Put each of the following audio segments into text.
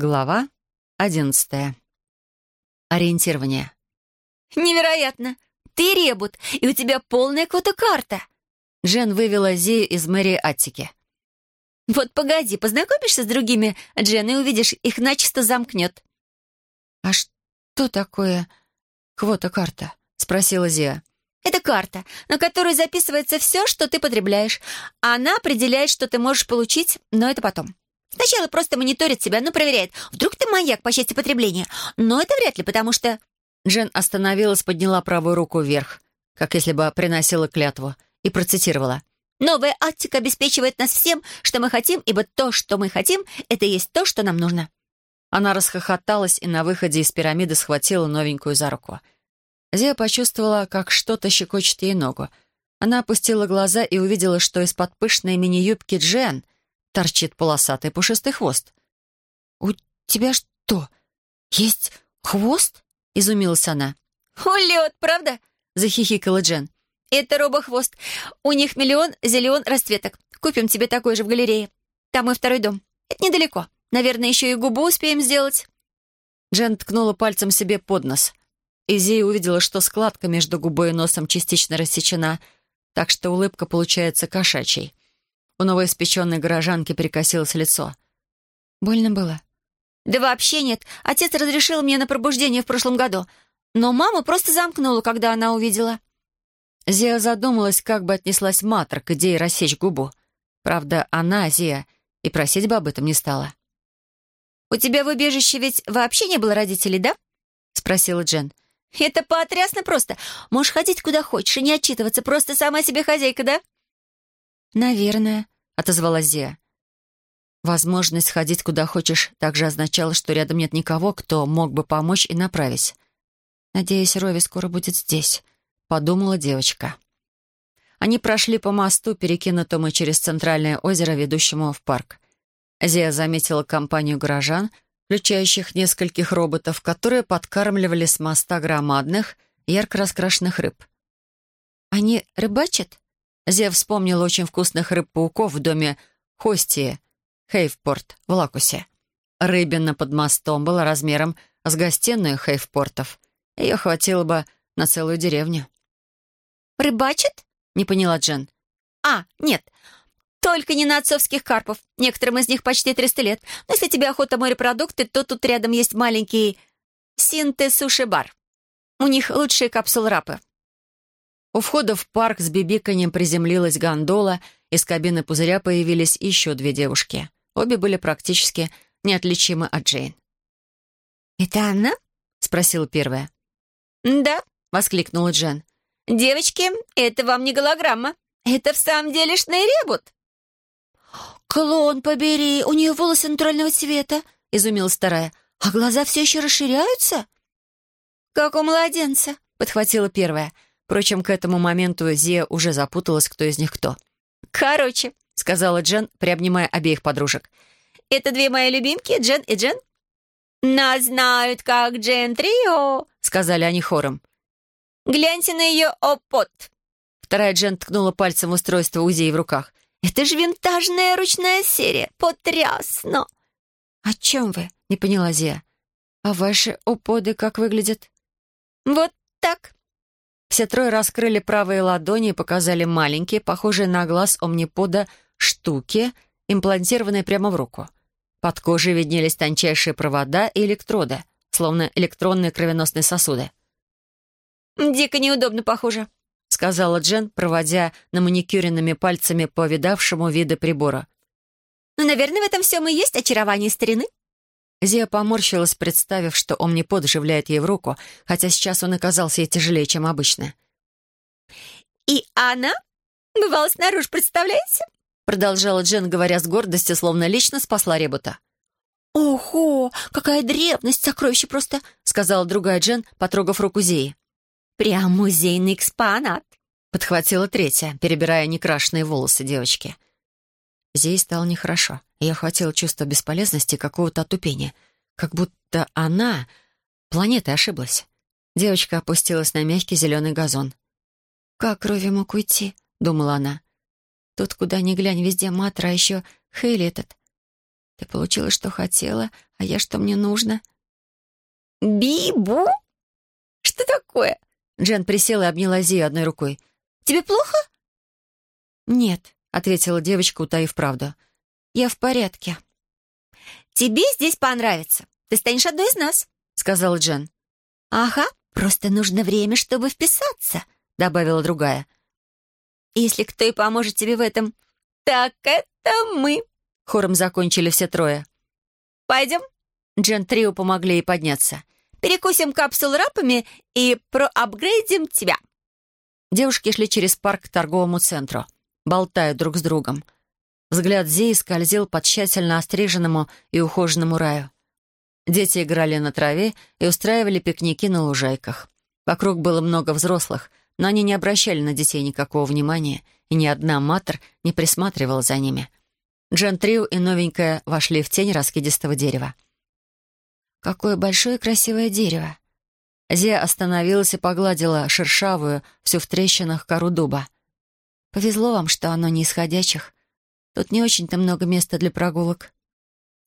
Глава одиннадцатая. Ориентирование. «Невероятно! Ты ребут, и у тебя полная квотокарта!» Джен вывела Зию из мэрии Аттики. «Вот погоди, познакомишься с другими Джен и увидишь, их начисто замкнет». «А что такое квота-карта?» — спросила Зия. «Это карта, на которой записывается все, что ты потребляешь. Она определяет, что ты можешь получить, но это потом. Сначала просто мониторит себя, ну, проверяет. Вдруг ты маньяк по части потребления. Но это вряд ли, потому что...» Джен остановилась, подняла правую руку вверх, как если бы приносила клятву, и процитировала. «Новая Аттика обеспечивает нас всем, что мы хотим, ибо то, что мы хотим, это есть то, что нам нужно». Она расхохоталась и на выходе из пирамиды схватила новенькую за руку. Зия почувствовала, как что-то щекочет ей ногу. Она опустила глаза и увидела, что из-под пышной мини-юбки Джен торчит полосатый пушистый хвост. «У тебя что, есть хвост?» — изумилась она. «Улет, правда?» — захихикала Джен. «Это робохвост. У них миллион зелен расцветок. Купим тебе такой же в галерее. Там и второй дом. Это недалеко. Наверное, еще и губу успеем сделать». Джен ткнула пальцем себе под нос. Изия увидела, что складка между губой и носом частично рассечена, так что улыбка получается кошачьей. У новоиспеченной горожанки перекосилось лицо. «Больно было?» «Да вообще нет. Отец разрешил мне на пробуждение в прошлом году. Но мама просто замкнула, когда она увидела». Зия задумалась, как бы отнеслась Матр к идее рассечь губу. Правда, она, Зия, и просить бы об этом не стала. «У тебя в убежище ведь вообще не было родителей, да?» — спросила Джен. «Это потрясно просто. Можешь ходить куда хочешь и не отчитываться, просто сама себе хозяйка, да?» «Наверное», — отозвалась Зия. Возможность ходить куда хочешь также означала, что рядом нет никого, кто мог бы помочь и направить. «Надеюсь, Рови скоро будет здесь», — подумала девочка. Они прошли по мосту, перекинутому через центральное озеро, ведущему в парк. Зия заметила компанию горожан, включающих нескольких роботов, которые подкармливали с моста громадных, ярко раскрашенных рыб. «Они рыбачат?» Зия вспомнила очень вкусных рыб-пауков в доме Хостии, Хейвпорт, в Лакусе. Рыбина под мостом была размером с гостиную Хейвпортов. Ее хватило бы на целую деревню. «Рыбачат?» — не поняла Джен. «А, нет, только не на отцовских карпов. Некоторым из них почти 300 лет. Но если тебе охота морепродукты, то тут рядом есть маленький синте-суши-бар. У них лучшие капсул-рапы. У входа в парк с бибиканьем приземлилась гондола, из кабины пузыря появились еще две девушки. Обе были практически неотличимы от Джейн. «Это она?» — спросила первая. «Да», — воскликнула Джен. «Девочки, это вам не голограмма. Это в самом деле шнейребут». «Клон, побери, у нее волосы натурального цвета», — изумилась вторая. «А глаза все еще расширяются?» «Как у младенца», — подхватила первая. Впрочем, к этому моменту Зия уже запуталась, кто из них кто. «Короче», — сказала Джен, приобнимая обеих подружек. «Это две мои любимки, Джен и Джен». «Нас знают как Джен Трио», — сказали они хором. «Гляньте на ее опот». Вторая Джен ткнула пальцем в устройство у Зии в руках. «Это же винтажная ручная серия. Потрясно!» «О чем вы?» — не поняла Зия. «А ваши оподы как выглядят?» «Вот так», все трое раскрыли правые ладони и показали маленькие, похожие на глаз омнипода, штуки, имплантированные прямо в руку. Под кожей виднелись тончайшие провода и электроды, словно электронные кровеносные сосуды. «Дико неудобно, похоже», — сказала Джен, проводя на маникюренными пальцами по видавшему вида прибора. «Ну, наверное, в этом всем и есть очарование старины», Зия поморщилась, представив, что омнипод вживляет ей в руку, хотя сейчас он оказался ей тяжелее, чем обычно. «И она бывала снаружи, представляете?» Продолжала Джен, говоря с гордостью, словно лично спасла Ребута. «Ого, какая древность, сокровище просто!» сказала другая Джен, потрогав руку Зии. «Прям музейный экспонат!» подхватила третья, перебирая некрашенные волосы девочки. Зии стало нехорошо. Ее охватило чувство бесполезности и какого-то отупения. Как будто она, планетой, ошиблась. Девочка опустилась на мягкий зеленый газон. «Как Рови мог уйти?» — думала она. «Тут, куда ни глянь, везде Матра, а еще Хейли этот. Ты получила, что хотела, а я, что мне нужно. «Бибу? Что такое?» Джен присела и обняла Зию одной рукой. «Тебе плохо?» «Нет», — ответила девочка, утаив правду. «Я в порядке». «Тебе здесь понравится. Ты станешь одной из нас», — сказала Джен. «Ага, просто нужно время, чтобы вписаться», — добавила другая. «Если кто и поможет тебе в этом, так это мы», — хором закончили все трое. «Пойдем?» Джен Трио помогли ей подняться. «Перекусим капсул рапами и проапгрейдим тебя». Девушки шли через парк к торговому центру, болтая друг с другом. Взгляд Зии скользил по тщательно остриженному и ухоженному раю. Дети играли на траве и устраивали пикники на лужайках. Вокруг было много взрослых, но они не обращали на детей никакого внимания, и ни одна матер не присматривала за ними. Джен Триу и новенькая вошли в тень раскидистого дерева. «Какое большое красивое дерево!» Зия остановилась и погладила шершавую, всю в трещинах, кору дуба. «Повезло вам, что оно не исходячих. Тут не очень-то много места для прогулок».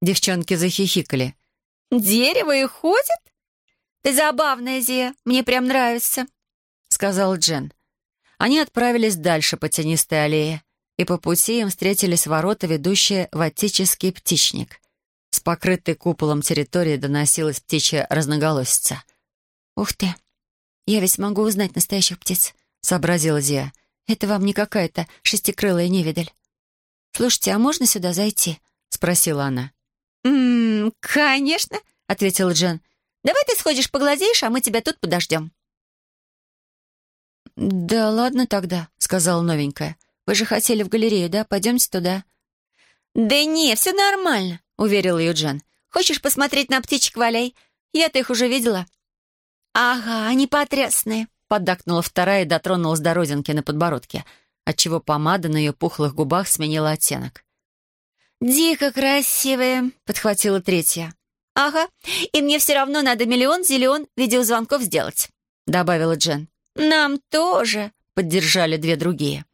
Девчонки захихикали. «Дерево и ходит? Ты забавная, Зия, мне прям нравится», — сказал Джен. Они отправились дальше по тенистой аллее, и по пути им встретились ворота, ведущие в отеческий птичник. С покрытой куполом территории доносилась птичья разноголосица. «Ух ты! Я ведь могу узнать настоящих птиц», — сообразила Зия. «Это вам не какая-то шестикрылая невидаль». «Слушайте, а можно сюда зайти?» — спросила она. «М-м, конечно», — ответила Джен. «Давай ты сходишь поглазеешь, а мы тебя тут подождем». «Да ладно тогда», — сказала новенькая. «Вы же хотели в галерею, да? Пойдемте туда». «Да не, все нормально», — уверил ее Джен. «Хочешь посмотреть на птичек валяй? Я-то их уже видела». «Ага, они потрясные», — поддакнула вторая и дотронулась до родинки на подбородке, отчего помада на ее пухлых губах сменила оттенок. «Дико красивые», — подхватила третья. «Ага, и мне все равно надо миллион-зелен видеозвонков сделать», — добавила Джен. «Нам тоже», — поддержали две другие.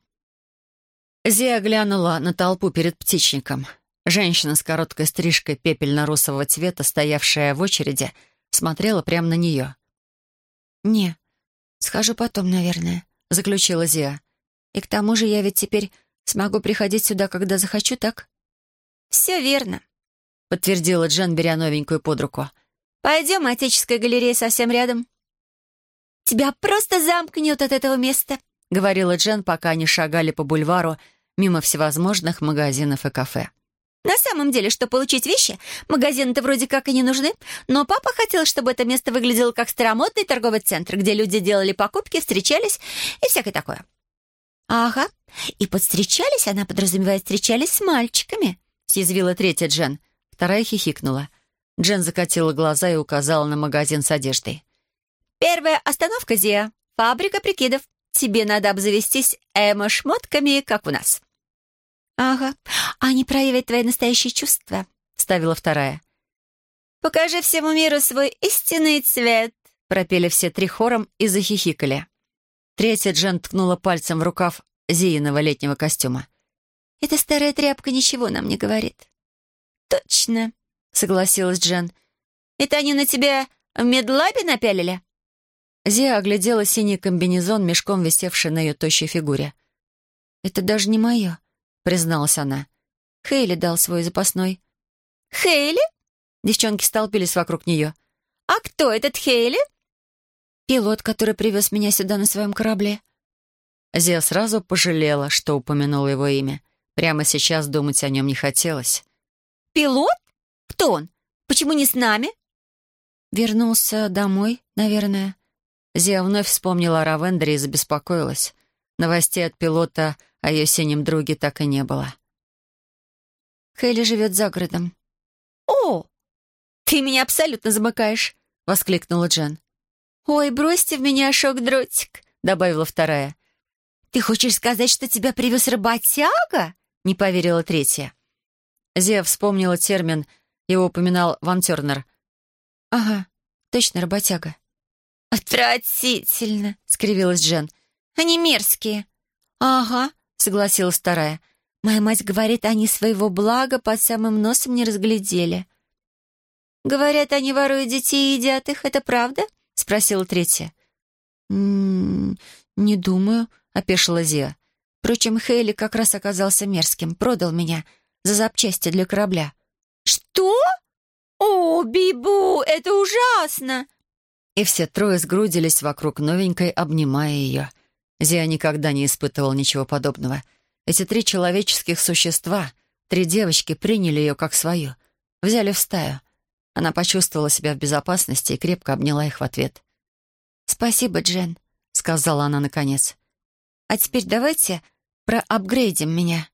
Зия глянула на толпу перед птичником. Женщина с короткой стрижкой пепельно-русового цвета, стоявшая в очереди, смотрела прямо на нее. «Не, схожу потом, наверное», — заключила Зия. «И к тому же я ведь теперь смогу приходить сюда, когда захочу, так?» «Все верно», — подтвердила Джен, беря новенькую под руку. «Пойдем, отеческая галерея совсем рядом». «Тебя просто замкнет от этого места», — говорила Джен, пока они шагали по бульвару мимо всевозможных магазинов и кафе. «На самом деле, что получить вещи, магазины-то вроде как и не нужны, но папа хотел, чтобы это место выглядело как старомодный торговый центр, где люди делали покупки, встречались и всякое такое». «Ага, и подстречались, она подразумевает, встречались с мальчиками», — съязвила третья Джен. Вторая хихикнула. Джен закатила глаза и указала на магазин с одеждой. «Первая остановка, Зия. Фабрика прикидов. Тебе надо обзавестись эмо-шмотками, как у нас». «Ага, они проявят твои настоящие чувства», — ставила вторая. «Покажи всему миру свой истинный цвет», — пропели все три хором и захихикали. Третья Джен ткнула пальцем в рукав Зииного летнего костюма. «Эта старая тряпка ничего нам не говорит». «Точно», — согласилась Джен. «Это они на тебя в медлабе напялили?» Зия оглядела синий комбинезон, мешком висевший на ее тощей фигуре. «Это даже не мое», — призналась она. «Хейли дал свой запасной». «Хейли?» Девчонки столпились вокруг нее. «А кто этот Хейли?» «Пилот, который привез меня сюда на своем корабле». Зия сразу пожалела, что упомянула его имя. Прямо сейчас думать о нем не хотелось. «Пилот? Кто он? Почему не с нами?» «Вернулся домой, наверное», Зия вновь вспомнила о Равендере и забеспокоилась. Новостей от пилота о ее синем друге так и не было. Хейли живет за городом. «О, ты меня абсолютно замыкаешь!» — воскликнула Джен. «Ой, бросьте в меня шок-дротик!» — добавила вторая. «Ты хочешь сказать, что тебя привез работяга?» — не поверила третья. Зия вспомнила термин, его упоминал Ван Тернер. «Ага, точно работяга». «Отвратительно!» — скривилась Джен. «Они мерзкие». «Ага», — согласилась вторая. Моя мать говорит, они своего блага под самым носом не разглядели». «Говорят, они воруют детей и едят их. Это правда?» — спросила третья. «М -м, «Не думаю», — опешила Зия. «Впрочем, Хейли как раз оказался мерзким. Продал меня за запчасти для корабля». «Что? О, Бибу, это ужасно!» И все трое сгрудились вокруг новенькой, обнимая ее. Зия никогда не испытывал ничего подобного. Эти три человеческих существа, три девочки, приняли ее как свою, взяли в стаю. Она почувствовала себя в безопасности и крепко обняла их в ответ. «Спасибо, Джен», — сказала она наконец. «А теперь давайте проапгрейдим меня».